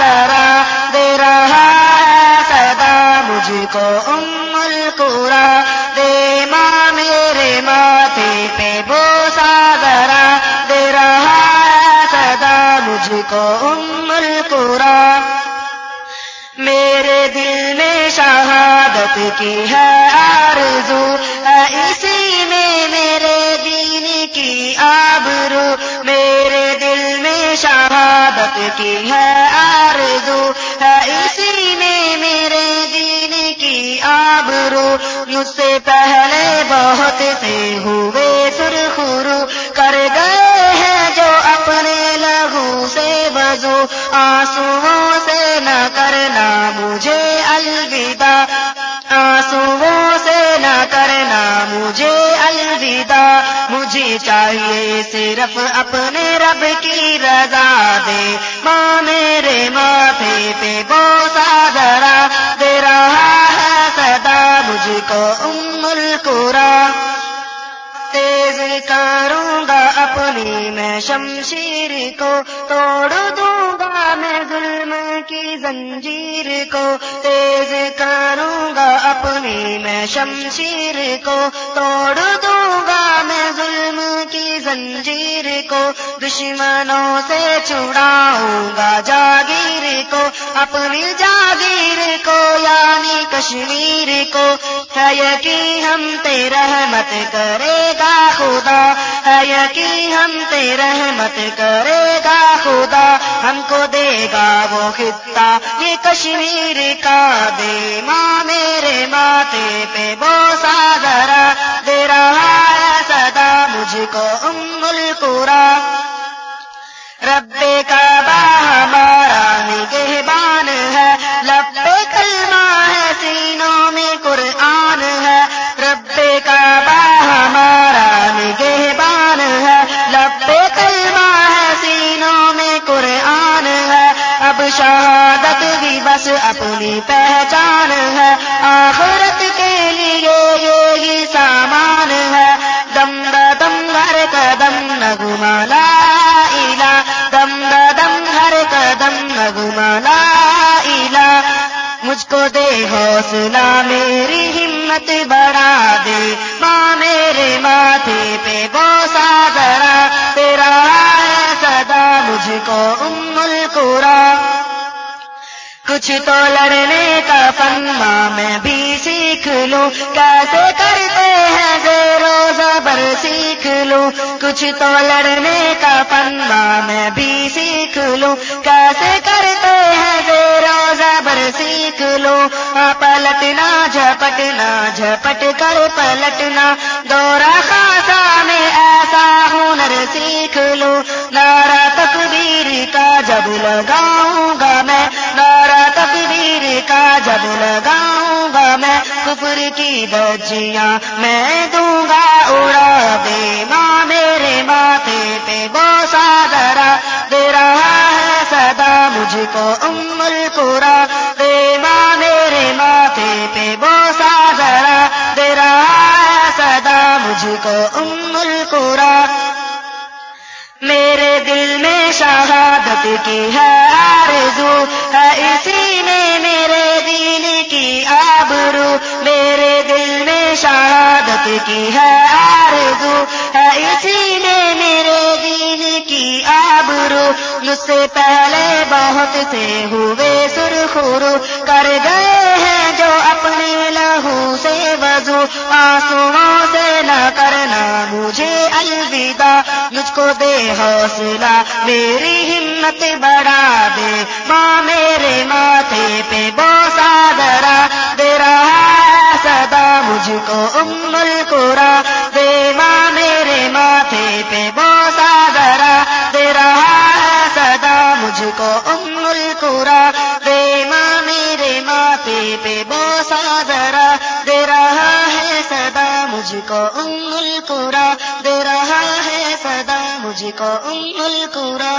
ذرا دے رہا ہے سدا مجھ کو ام القرا دے ماں میرے ماتھے پہ بوسا ذرا دے رہا ہے سدا مجھ کو ام القرا۔ میرے دل میں شہادت کی ہے آرزو اسی میں میرے دین کی آبرو۔ میرے دل میں شہادت کی ہے مجھ سے پہلے بہت سے ہوئے سرخرو کر گئے ہیں جو اپنے لہو سے بزو آنسو سے نہ کرنا مجھے الوداع آنسو سے نہ کرنا مجھے الوداع، مجھے چاہیے صرف اپنے رب کی کروں گا اپنی میں شمشیر کو، توڑ دوں گا میں ظلم کی زنجیر کو، تیز کروں گا اپنی میں شمشیر کو، توڑ دوں گا میں ظلم کی زنجیر کو، دشمنوں سے چھڑاؤں گا جاگیر کو، اپنی جاگیر کو یعنی کشمیر کو ہے یقین ہم تے رحمت کرے گا خدا، ہے یقین ہم تے رحمت کرے گا خدا۔ ہم کو دے گا وہ خطہ، یہ کشمیر کا دے ماں، میرے ماتے پہ بوسا ذرا۔ دے رہا ہے سدا مجھ کو ام دے حوصلہ میری ہمت بڑھا دے۔ ماں میرے ماتھے پہ بوسا ذرا۔ تیرا ہے صدا مجھ کو ام القرا۔ کچھ تو لڑنے کا فن ماں میں بھی سیکھ لوں۔ کیسے کرتے ہیں زیرو زبر سیکھ لوں۔ کچھ تو لڑنے کا جھپٹنا جھپٹ کر پلٹنا۔ دورا خاصا میں ایسا ہنر سیکھ لوں۔ نارا تکبیر کا جب لگاؤں گا میں نارا تکبیر کا جب لگاؤں گا میں، کفر کی بجیاں میں دوں گا۔ اڑا دے ماں میرے ماتھے پہ، بوسا ذرا، دے رہا ہے سدا مجھ کو۔ سدا کو ام القرا میرے دل میں شہادت کی ہے آرزو ہے اسی میں میرے دین کی آبرو۔ میرے دل میں شہادت کی ہے آرزو ہے اسی میں میرے دین کی آبرو۔ مجھ سے پہلے بہت سے ہوئے سرخرو کر گئے ہیں جو اپنے لہو سے وضو۔ آنسو سے نہ کرنا مجھے الوداع، مجھ کو دے حوصلہ، میری ہمت بڑھا دے۔ ماں میرے ماتھے پہ بوسا دے مجھ کو ام القرا دے رہا ہے سدا مجھ کو ام القرا۔